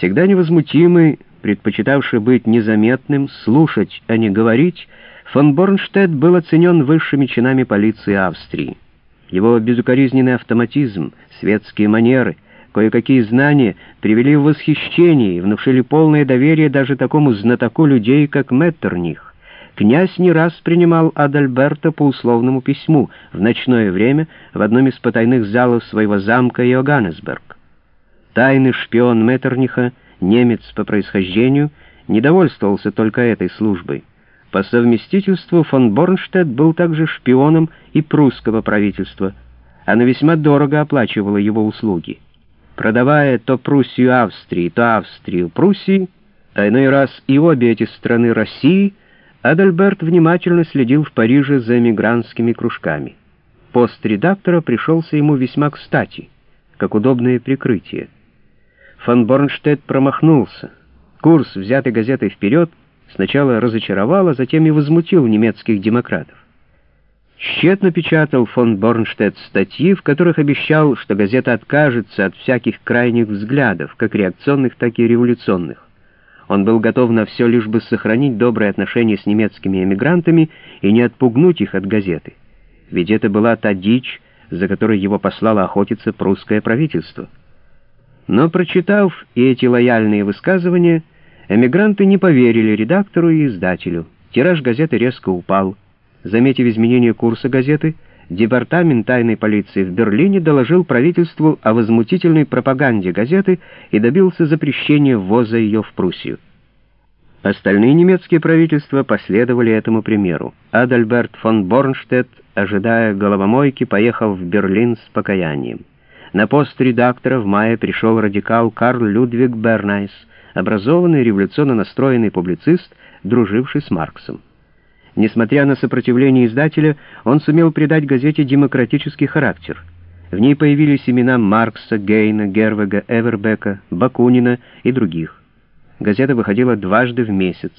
Всегда невозмутимый, предпочитавший быть незаметным, слушать, а не говорить, фон Борнштедт был оценен высшими чинами полиции Австрии. Его безукоризненный автоматизм, светские манеры, кое-какие знания привели в восхищение и внушили полное доверие даже такому знатоку людей, как Меттерних. Князь не раз принимал Адальберта по условному письму в ночное время в одном из потайных залов своего замка Йоганнесберг. Тайный шпион Меттерниха, немец по происхождению, недовольствовался только этой службой. По совместительству фон Борнштедт был также шпионом и прусского правительства. Она весьма дорого оплачивала его услуги. Продавая то Пруссию Австрии, то Австрию Пруссии, а иной раз и обе эти страны России, Адальберт внимательно следил в Париже за эмигрантскими кружками. Пост редактора пришелся ему весьма кстати, как удобное прикрытие. Фон Борнштедт промахнулся. Курс, взятый газетой вперед, сначала разочаровал, а затем и возмутил немецких демократов. Тщетно печатал фон Борнштедт статьи, в которых обещал, что газета откажется от всяких крайних взглядов, как реакционных, так и революционных. Он был готов на все, лишь бы сохранить добрые отношения с немецкими эмигрантами и не отпугнуть их от газеты. Ведь это была та дичь, за которой его послало охотиться прусское правительство. Но, прочитав и эти лояльные высказывания, Эмигранты не поверили редактору и издателю. Тираж газеты резко упал. Заметив изменение курса газеты, департамент тайной полиции в Берлине доложил правительству о возмутительной пропаганде газеты и добился запрещения ввоза ее в Пруссию. Остальные немецкие правительства последовали этому примеру. Адальберт фон Борнштедт, ожидая головомойки, поехал в Берлин с покаянием. На пост редактора в мае пришел радикал Карл Людвиг Бернайс, образованный революционно настроенный публицист, друживший с Марксом. Несмотря на сопротивление издателя, он сумел придать газете демократический характер. В ней появились имена Маркса, Гейна, Гервега, Эвербека, Бакунина и других. Газета выходила дважды в месяц.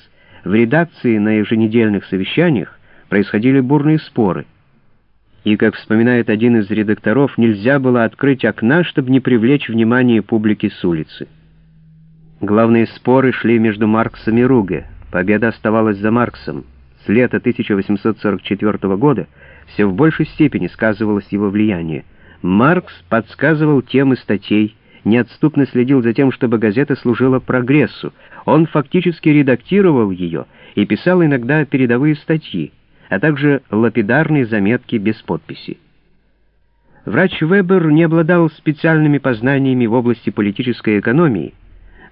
В редакции на еженедельных совещаниях происходили бурные споры. И, как вспоминает один из редакторов, нельзя было открыть окна, чтобы не привлечь внимание публики с улицы. Главные споры шли между Марксом и Руге. Победа оставалась за Марксом. С лета 1844 года все в большей степени сказывалось его влияние. Маркс подсказывал темы статей, неотступно следил за тем, чтобы газета служила прогрессу. Он фактически редактировал ее и писал иногда передовые статьи, а также лапидарные заметки без подписи. Врач Вебер не обладал специальными познаниями в области политической экономии,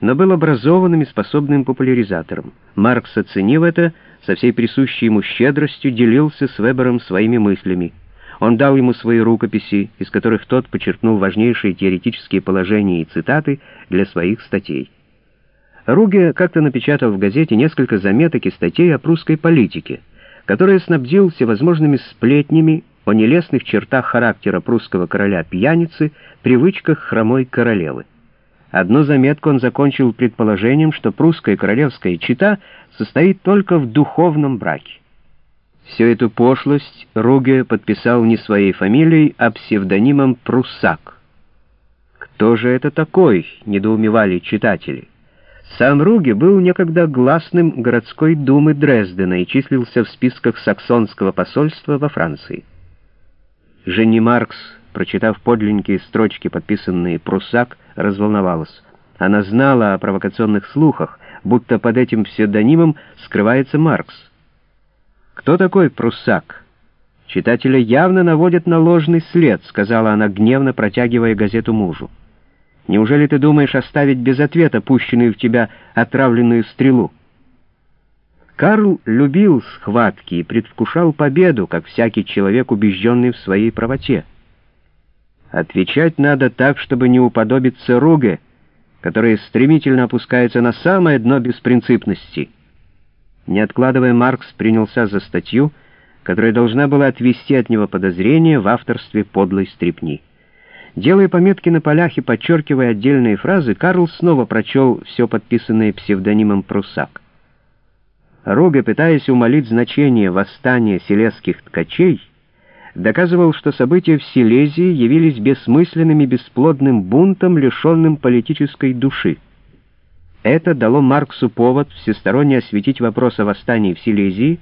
но был образованным и способным популяризатором. Маркс, оценив это, со всей присущей ему щедростью делился с Вебером своими мыслями. Он дал ему свои рукописи, из которых тот подчеркнул важнейшие теоретические положения и цитаты для своих статей. Руге как-то напечатал в газете несколько заметок и статей о прусской политике, которые снабдил всевозможными сплетнями о нелестных чертах характера прусского короля-пьяницы, привычках хромой королевы. Одну заметку он закончил предположением, что прусская королевская чита состоит только в духовном браке. Всю эту пошлость Руге подписал не своей фамилией, а псевдонимом Пруссак. Кто же это такой, недоумевали читатели. Сам Руге был некогда гласным городской думы Дрездена и числился в списках саксонского посольства во Франции. Женни Маркс прочитав подлинненькие строчки, подписанные «Пруссак», разволновалась. Она знала о провокационных слухах, будто под этим псевдонимом скрывается Маркс. «Кто такой Пруссак?» «Читателя явно наводят на ложный след», — сказала она, гневно протягивая газету мужу. «Неужели ты думаешь оставить без ответа пущенную в тебя отравленную стрелу?» Карл любил схватки и предвкушал победу, как всякий человек, убежденный в своей правоте. Отвечать надо так, чтобы не уподобиться Руге, которая стремительно опускается на самое дно беспринципности. Не откладывая, Маркс принялся за статью, которая должна была отвести от него подозрения в авторстве подлой стрипни. Делая пометки на полях и подчеркивая отдельные фразы, Карл снова прочел все подписанное псевдонимом Пруссак. Руга, пытаясь умолить значение восстания селезских ткачей, доказывал, что события в Силезии явились бессмысленным и бесплодным бунтом, лишенным политической души. Это дало Марксу повод всесторонне осветить вопрос о восстании в Силезии